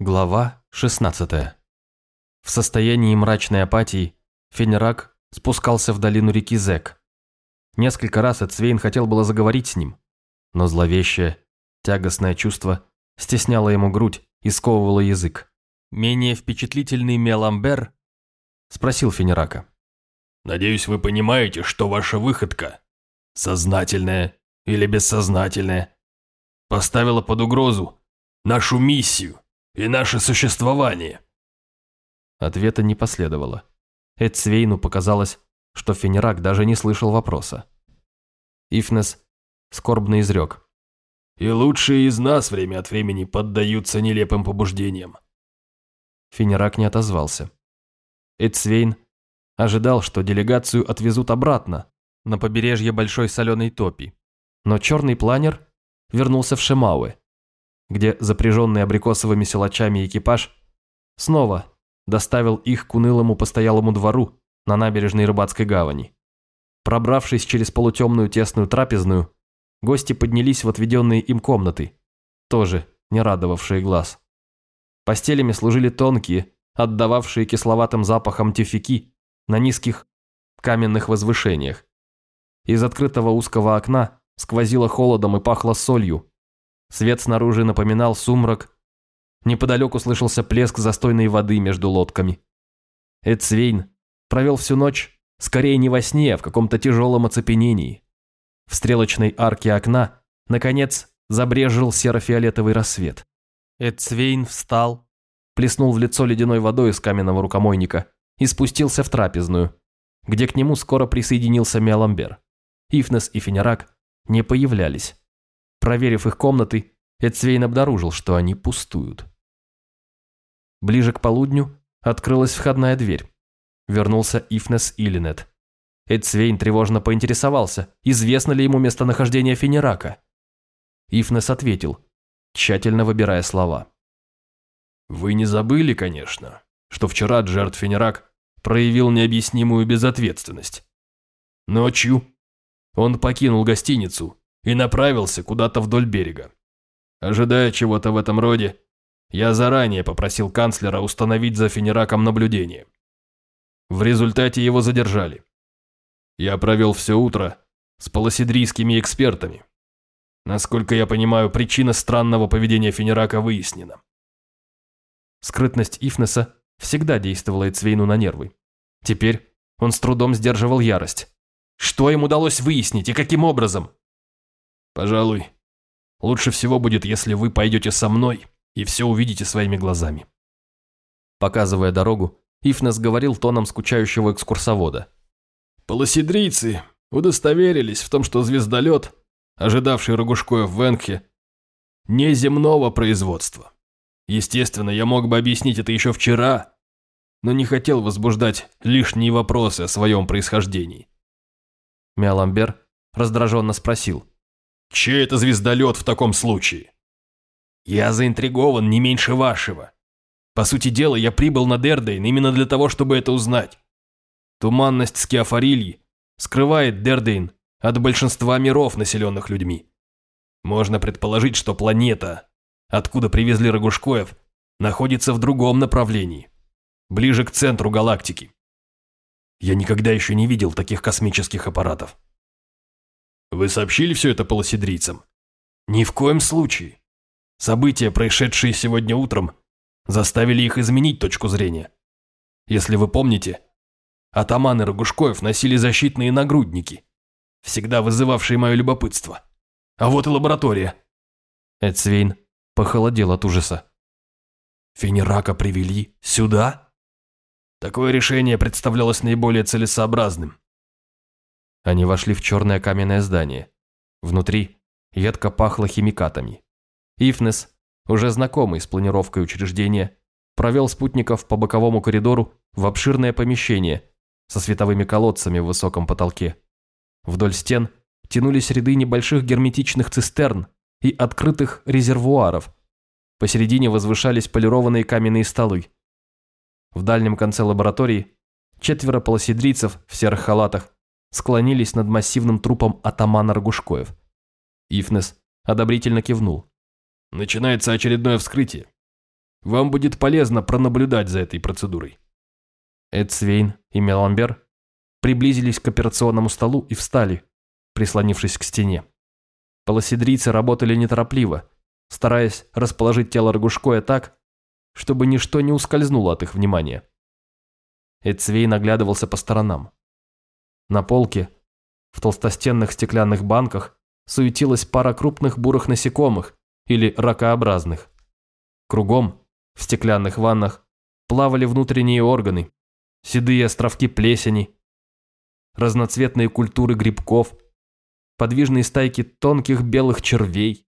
Глава 16. В состоянии мрачной апатии Фенерак спускался в долину реки Зек. Несколько раз Эцвейн хотел было заговорить с ним, но зловещее, тягостное чувство стесняло ему грудь и сковывало язык. Менее впечатлительный Меламбер спросил Фенерака. «Надеюсь, вы понимаете, что ваша выходка, сознательная или бессознательная, поставила под угрозу нашу миссию и наше существование». Ответа не последовало. Эдсвейну показалось, что Фенерак даже не слышал вопроса. Ифнес скорбно изрек. «И лучшие из нас время от времени поддаются нелепым побуждениям». Фенерак не отозвался. Эдсвейн ожидал, что делегацию отвезут обратно, на побережье Большой Соленой Топи. Но черный планер вернулся в Шемауэ, где запряженный абрикосовыми силачами экипаж снова доставил их к унылому постоялому двору на набережной рыбацкой гавани. Пробравшись через полутемную тесную трапезную, гости поднялись в отведенные им комнаты, тоже не радовавшие глаз. Постелями служили тонкие, отдававшие кисловатым запахом тюфяки на низких каменных возвышениях. Из открытого узкого окна сквозило холодом и пахло солью. Свет снаружи напоминал сумрак. Неподалеку слышался плеск застойной воды между лодками. Эдсвейн провел всю ночь скорее не во сне, а в каком-то тяжелом оцепенении. В стрелочной арке окна, наконец, забрежил серо-фиолетовый рассвет. Эдсвейн встал, плеснул в лицо ледяной водой из каменного рукомойника и спустился в трапезную, где к нему скоро присоединился Меламбер. Ифнес и Фенерак не появлялись. Проверив их комнаты, Эдсвейн обнаружил, что они пустуют. Ближе к полудню открылась входная дверь. Вернулся Ифнес Илинет. Эдсвейн тревожно поинтересовался, известно ли ему местонахождение Фенерака. Ифнес ответил, тщательно выбирая слова. «Вы не забыли, конечно, что вчера Джерд Фенерак проявил необъяснимую безответственность. Ночью он покинул гостиницу и направился куда-то вдоль берега. Ожидая чего-то в этом роде, я заранее попросил канцлера установить за Фенераком наблюдение. В результате его задержали. Я провел все утро с полосидрийскими экспертами. Насколько я понимаю, причина странного поведения Фенерака выяснена. Скрытность Ифнеса всегда действовала Эцвейну на нервы. Теперь он с трудом сдерживал ярость. Что им удалось выяснить и каким образом? Пожалуй, лучше всего будет, если вы пойдете со мной и все увидите своими глазами. Показывая дорогу, Ифнес говорил тоном скучающего экскурсовода. Полосидрийцы удостоверились в том, что звездолет, ожидавший Рогушкоя в Венхе, неземного производства. Естественно, я мог бы объяснить это еще вчера, но не хотел возбуждать лишние вопросы о своем происхождении. Миаламбер раздраженно спросил. «Чей это звездолет в таком случае?» «Я заинтригован не меньше вашего. По сути дела, я прибыл на Дердейн именно для того, чтобы это узнать. Туманность Скиафарильи скрывает Дердейн от большинства миров, населенных людьми. Можно предположить, что планета, откуда привезли Рогушкоев, находится в другом направлении, ближе к центру галактики. Я никогда еще не видел таких космических аппаратов. Вы сообщили все это полосидрийцам? Ни в коем случае. События, происшедшие сегодня утром, заставили их изменить точку зрения. Если вы помните, атаманы Рогушкоев носили защитные нагрудники, всегда вызывавшие мое любопытство. А вот и лаборатория. Эдсвейн похолодел от ужаса. Фенерака привели сюда? Такое решение представлялось наиболее целесообразным. Они вошли в черное каменное здание. Внутри едко пахло химикатами. Ифнес, уже знакомый с планировкой учреждения, провел спутников по боковому коридору в обширное помещение со световыми колодцами в высоком потолке. Вдоль стен тянулись ряды небольших герметичных цистерн и открытых резервуаров. Посередине возвышались полированные каменные столы. В дальнем конце лаборатории четверо полосидрийцев в серых халатах склонились над массивным трупом атамана Рогушкоев. Ифнес одобрительно кивнул. «Начинается очередное вскрытие. Вам будет полезно пронаблюдать за этой процедурой. Эдсвейн и Меламбер приблизились к операционному столу и встали, прислонившись к стене. Полоседрийцы работали неторопливо, стараясь расположить тело Рогушкоя так, чтобы ничто не ускользнуло от их внимания. Эдсвей наглядывался по сторонам. На полке, в толстостенных стеклянных банках, суетилась пара крупных бурых насекомых или ракообразных. Кругом, в стеклянных ваннах, плавали внутренние органы, седые островки плесени, разноцветные культуры грибков, подвижные стайки тонких белых червей,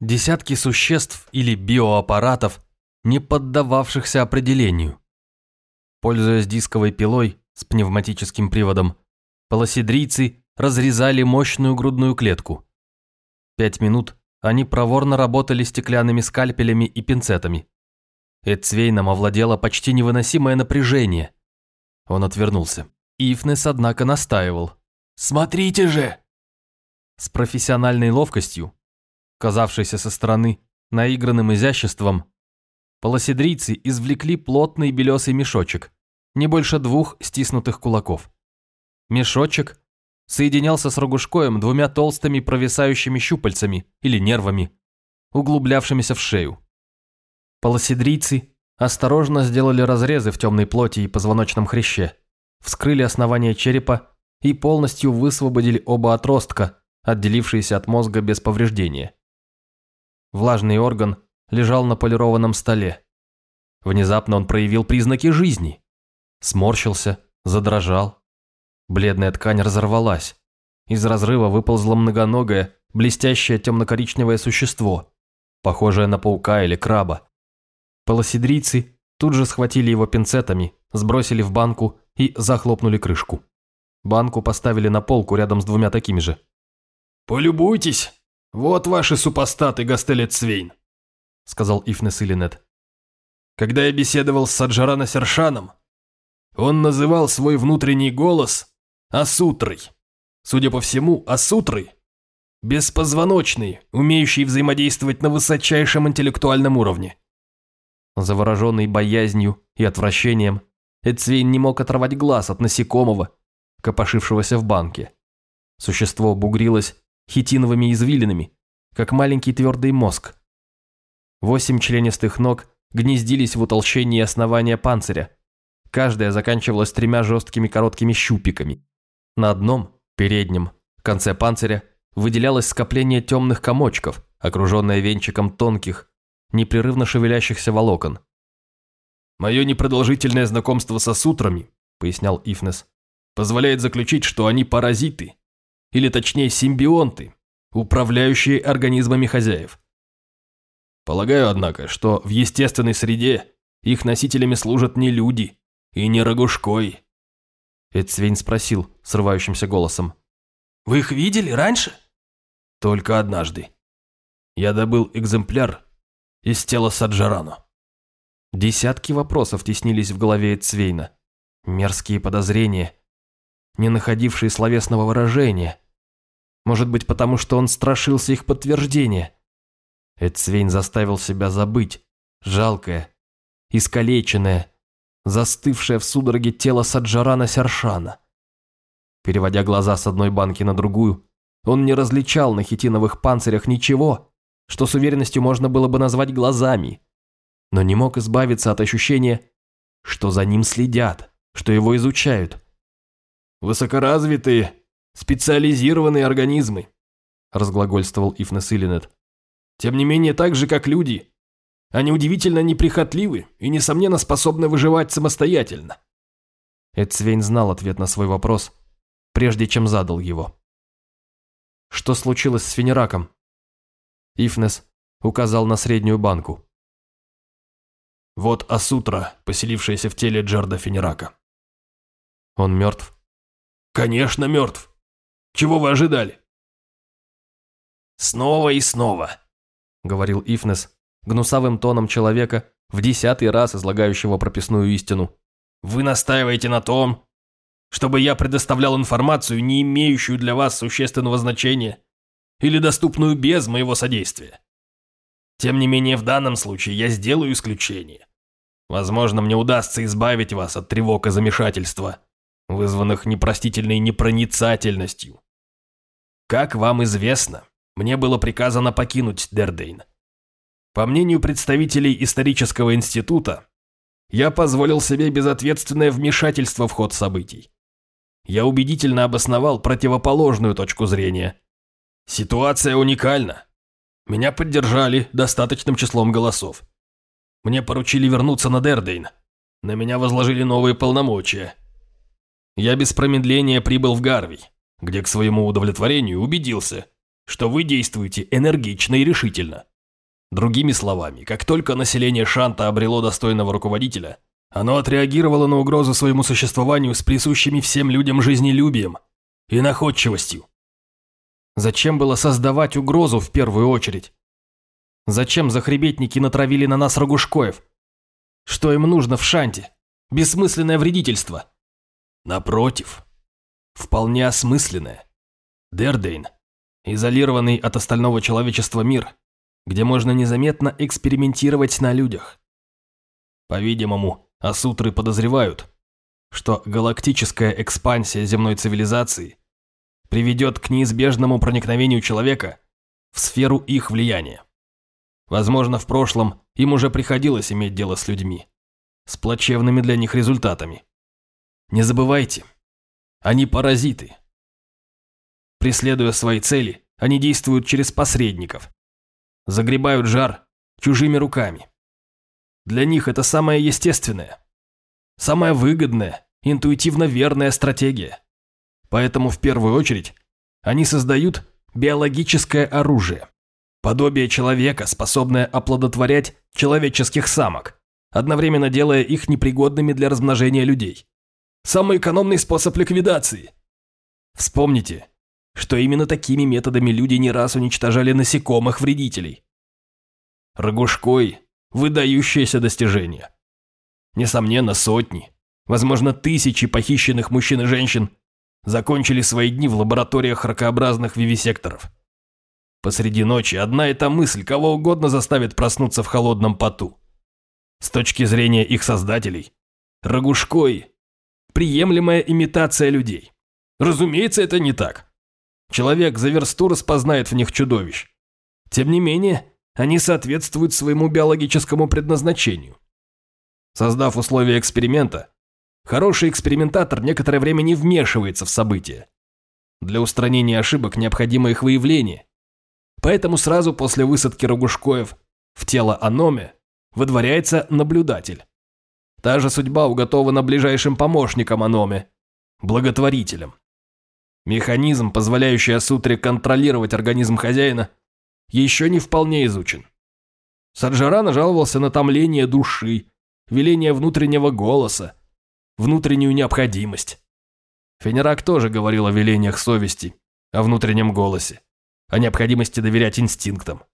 десятки существ или биоаппаратов, не поддававшихся определению. Пользуясь дисковой пилой с пневматическим приводом, полоседрийцы разрезали мощную грудную клетку. Пять минут они проворно работали стеклянными скальпелями и пинцетами. Эдцвейном овладело почти невыносимое напряжение. Он отвернулся. Ифнес, однако, настаивал. «Смотрите же!» С профессиональной ловкостью, казавшейся со стороны наигранным изяществом, полоседрийцы извлекли плотный белесый мешочек, не больше двух стиснутых кулаков. Мешочек соединялся с рогушкоем двумя толстыми провисающими щупальцами или нервами, углублявшимися в шею. Полоседрийцы осторожно сделали разрезы в темной плоти и позвоночном хряще, вскрыли основание черепа и полностью высвободили оба отростка, отделившиеся от мозга без повреждения. Влажный орган лежал на полированном столе. Внезапно он проявил признаки жизни. Сморщился, задрожал. Бледная ткань разорвалась. Из разрыва выползло многоногое, блестящее темно-коричневое существо, похожее на паука или краба. Полоседрийцы тут же схватили его пинцетами, сбросили в банку и захлопнули крышку. Банку поставили на полку рядом с двумя такими же. «Полюбуйтесь, вот ваши супостаты, Гастелет Свейн», сказал Ифнес Иллинет. «Когда я беседовал с Саджарана Сершаном, он называл свой внутренний голос Асутрой. Судя по всему, Асутрой – беспозвоночный, умеющий взаимодействовать на высочайшем интеллектуальном уровне. Завороженный боязнью и отвращением, Эдсвейн не мог оторвать глаз от насекомого, копошившегося в банке. Существо бугрилось хитиновыми извилинами, как маленький твердый мозг. Восемь членистых ног гнездились в утолщении основания панциря. Каждая заканчивалась тремя жесткими короткими щупиками. На одном, переднем, конце панциря выделялось скопление темных комочков, окруженное венчиком тонких, непрерывно шевелящихся волокон. «Мое непродолжительное знакомство со сутрами», — пояснял Ифнес, «позволяет заключить, что они паразиты, или точнее симбионты, управляющие организмами хозяев. Полагаю, однако, что в естественной среде их носителями служат не люди и не рогушкой». Эдсвейн спросил срывающимся голосом. «Вы их видели раньше?» «Только однажды. Я добыл экземпляр из тела Саджарану. Десятки вопросов теснились в голове Цвейна. Мерзкие подозрения, не находившие словесного выражения. Может быть, потому что он страшился их подтверждения. Эдцвейн заставил себя забыть. Жалкое, искалеченное, застывшее в судороге тело Саджарана Сершана. Переводя глаза с одной банки на другую, он не различал на хитиновых панцирях ничего, что с уверенностью можно было бы назвать глазами, но не мог избавиться от ощущения, что за ним следят, что его изучают. «Высокоразвитые, специализированные организмы», разглагольствовал Ифнес Иллинет. «Тем не менее, так же, как люди, они удивительно неприхотливы и, несомненно, способны выживать самостоятельно». Эдсвейн знал ответ на свой вопрос, прежде чем задал его. «Что случилось с Фенераком?» Ифнес указал на среднюю банку. «Вот Асутра, поселившаяся в теле Джарда Фенерака». «Он мертв?» «Конечно мертв. Чего вы ожидали?» «Снова и снова», — говорил Ифнес гнусавым тоном человека, в десятый раз излагающего прописную истину. «Вы настаиваете на том, чтобы я предоставлял информацию, не имеющую для вас существенного значения, или доступную без моего содействия. Тем не менее, в данном случае я сделаю исключение. Возможно, мне удастся избавить вас от тревог и замешательства, вызванных непростительной непроницательностью. Как вам известно, мне было приказано покинуть Дердейн. По мнению представителей исторического института, я позволил себе безответственное вмешательство в ход событий. Я убедительно обосновал противоположную точку зрения. Ситуация уникальна. Меня поддержали достаточным числом голосов. Мне поручили вернуться на Дердейн. На меня возложили новые полномочия. Я без промедления прибыл в Гарвий, где к своему удовлетворению убедился, что вы действуете энергично и решительно. Другими словами, как только население Шанта обрело достойного руководителя, оно отреагировало на угрозу своему существованию с присущими всем людям жизнелюбием и находчивостью. Зачем было создавать угрозу в первую очередь? Зачем захребетники натравили на нас Рогушкоев? Что им нужно в Шанте? Бессмысленное вредительство. Напротив, вполне осмысленное. Дердейн – изолированный от остального человечества мир, где можно незаметно экспериментировать на людях. По-видимому, асутры подозревают, что галактическая экспансия земной цивилизации приведет к неизбежному проникновению человека в сферу их влияния. Возможно, в прошлом им уже приходилось иметь дело с людьми, с плачевными для них результатами. Не забывайте, они паразиты. Преследуя свои цели, они действуют через посредников, загребают жар чужими руками. Для них это самое естественное, самая выгодная, интуитивно верная стратегия. Поэтому в первую очередь они создают биологическое оружие. Подобие человека, способное оплодотворять человеческих самок, одновременно делая их непригодными для размножения людей. Самый экономный способ ликвидации. Вспомните, что именно такими методами люди не раз уничтожали насекомых-вредителей. Рогушкой – выдающееся достижение. Несомненно, сотни, возможно, тысячи похищенных мужчин и женщин закончили свои дни в лабораториях ракообразных вивисекторов. Посреди ночи одна и та мысль кого угодно заставит проснуться в холодном поту. С точки зрения их создателей, Рогушкой – приемлемая имитация людей. Разумеется, это не так. Человек за версту распознает в них чудовищ. Тем не менее, они соответствуют своему биологическому предназначению. Создав условия эксперимента, Хороший экспериментатор некоторое время не вмешивается в события. Для устранения ошибок необходимо их выявление. Поэтому сразу после высадки Рогушкоев в тело Аноме выдворяется наблюдатель. Та же судьба уготована ближайшим помощником Аноме – благотворителем. Механизм, позволяющий Асутре контролировать организм хозяина, еще не вполне изучен. Саджара жаловался на томление души, веление внутреннего голоса, внутреннюю необходимость. Фенерак тоже говорил о велениях совести, о внутреннем голосе, о необходимости доверять инстинктам.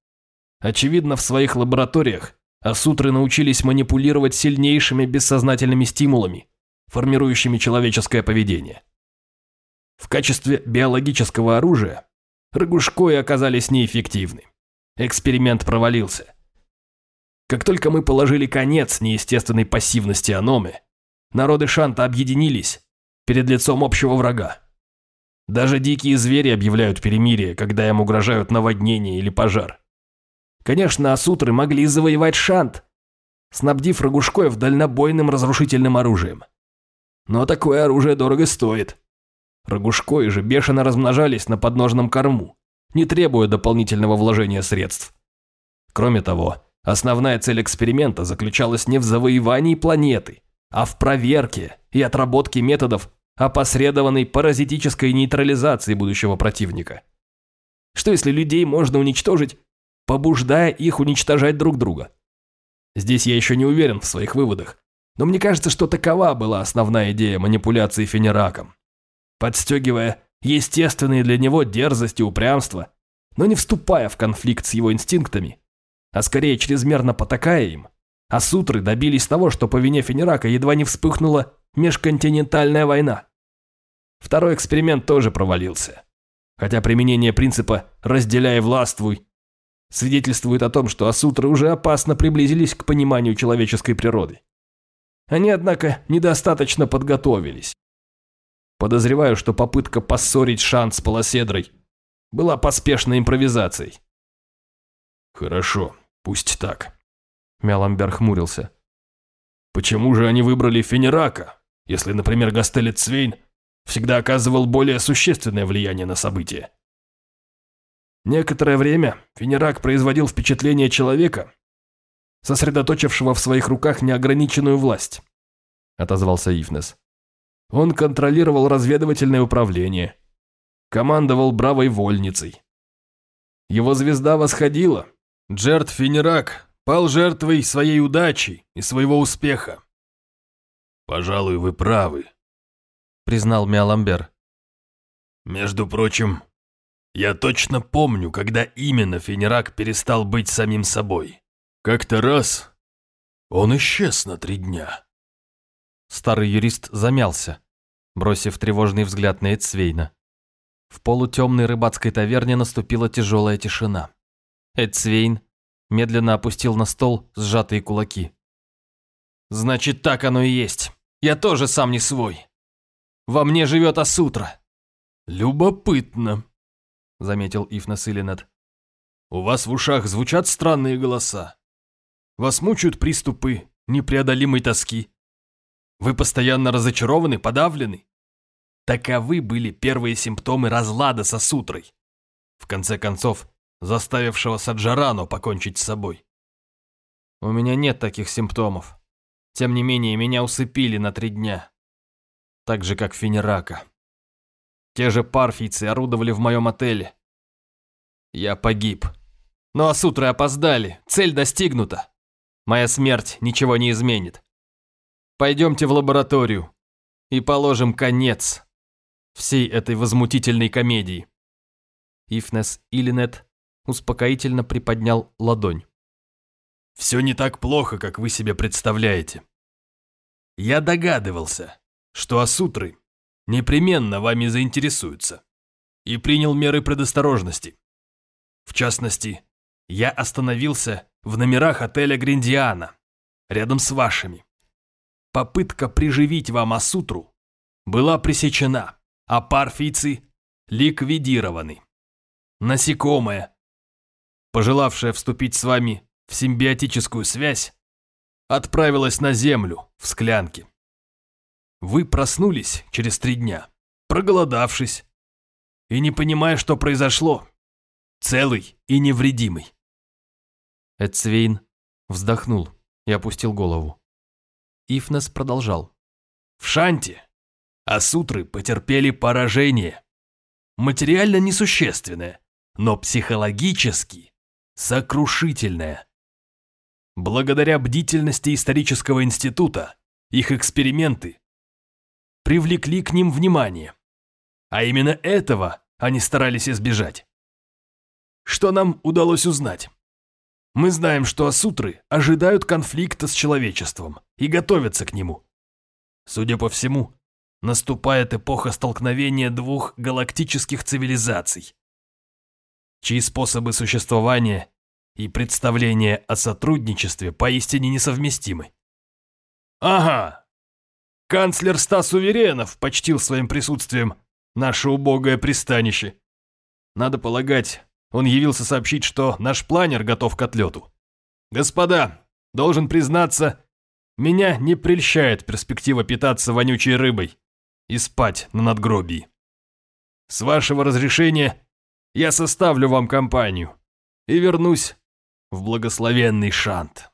Очевидно, в своих лабораториях асутры научились манипулировать сильнейшими бессознательными стимулами, формирующими человеческое поведение. В качестве биологического оружия Рогушкои оказались неэффективны. Эксперимент провалился. Как только мы положили конец неестественной пассивности Аномы, Народы Шанта объединились перед лицом общего врага. Даже дикие звери объявляют перемирие, когда им угрожают наводнение или пожар. Конечно, асутры могли завоевать Шант, снабдив Рогушкоев дальнобойным разрушительным оружием. Но такое оружие дорого стоит. Рогушкои же бешено размножались на подножном корму, не требуя дополнительного вложения средств. Кроме того, основная цель эксперимента заключалась не в завоевании планеты, а в проверке и отработке методов опосредованной паразитической нейтрализации будущего противника. Что если людей можно уничтожить, побуждая их уничтожать друг друга? Здесь я еще не уверен в своих выводах, но мне кажется, что такова была основная идея манипуляции Фенераком. Подстегивая естественные для него дерзость и упрямство, но не вступая в конфликт с его инстинктами, а скорее чрезмерно потакая им, а сутры добились того, что по вине Фенерака едва не вспыхнула межконтинентальная война. Второй эксперимент тоже провалился. Хотя применение принципа «разделяй властвуй» свидетельствует о том, что асутры уже опасно приблизились к пониманию человеческой природы. Они, однако, недостаточно подготовились. Подозреваю, что попытка поссорить Шант с Полоседрой была поспешной импровизацией. «Хорошо, пусть так», — Мяламбер хмурился. «Почему же они выбрали Фенерака, если, например, Гастелет Свейн всегда оказывал более существенное влияние на события?» Некоторое время Фенерак производил впечатление человека, сосредоточившего в своих руках неограниченную власть», – отозвался Ифнес. «Он контролировал разведывательное управление, командовал бравой вольницей. Его звезда восходила. Джерт Фенерак пал жертвой своей удачи и своего успеха». «Пожалуй, вы правы», – признал Миаламбер. «Между прочим, я точно помню, когда именно Фенерак перестал быть самим собой. Как-то раз он исчез на три дня. Старый юрист замялся, бросив тревожный взгляд на Эдсвейна. В полутемной рыбацкой таверне наступила тяжелая тишина. Эдсвейн медленно опустил на стол сжатые кулаки. «Значит, так оно и есть. Я тоже сам не свой. Во мне живет Асутра». «Любопытно», — заметил Ифнас Иллинет. «У вас в ушах звучат странные голоса. Вас мучают приступы непреодолимой тоски. Вы постоянно разочарованы, подавлены. Таковы были первые симптомы разлада со сутрой. В конце концов, заставившего Саджарано покончить с собой. У меня нет таких симптомов. Тем не менее, меня усыпили на три дня. Так же, как Фенерака. Те же парфийцы орудовали в моем отеле. Я погиб. Но асутры опоздали, цель достигнута. Моя смерть ничего не изменит. Пойдемте в лабораторию и положим конец всей этой возмутительной комедии. Ифнес Илинет успокоительно приподнял ладонь. «Все не так плохо, как вы себе представляете. Я догадывался, что асутры непременно вами заинтересуются, и принял меры предосторожности. В частности, я остановился в номерах отеля Гриндиана, рядом с вашими. Попытка приживить вам Асутру была пресечена, а парфийцы ликвидированы. Насекомое, пожелавшее вступить с вами в симбиотическую связь, отправилось на землю в склянке. Вы проснулись через три дня, проголодавшись и не понимая, что произошло, целый и невредимый. Эцвейн вздохнул и опустил голову. Ифнес продолжал. В Шанте асутры потерпели поражение. Материально несущественное, но психологически сокрушительное. Благодаря бдительности исторического института их эксперименты привлекли к ним внимание. А именно этого они старались избежать. Что нам удалось узнать? Мы знаем, что асутры ожидают конфликта с человечеством и готовятся к нему. Судя по всему, наступает эпоха столкновения двух галактических цивилизаций, чьи способы существования и представления о сотрудничестве поистине несовместимы. Ага, канцлер Стас Уверенов почтил своим присутствием наше убогое пристанище. Надо полагать, он явился сообщить, что наш планер готов к отлету. Господа, должен признаться, меня не прельщает перспектива питаться вонючей рыбой и спать на надгробии. С вашего разрешения я составлю вам компанию и вернусь в благословенный Шант.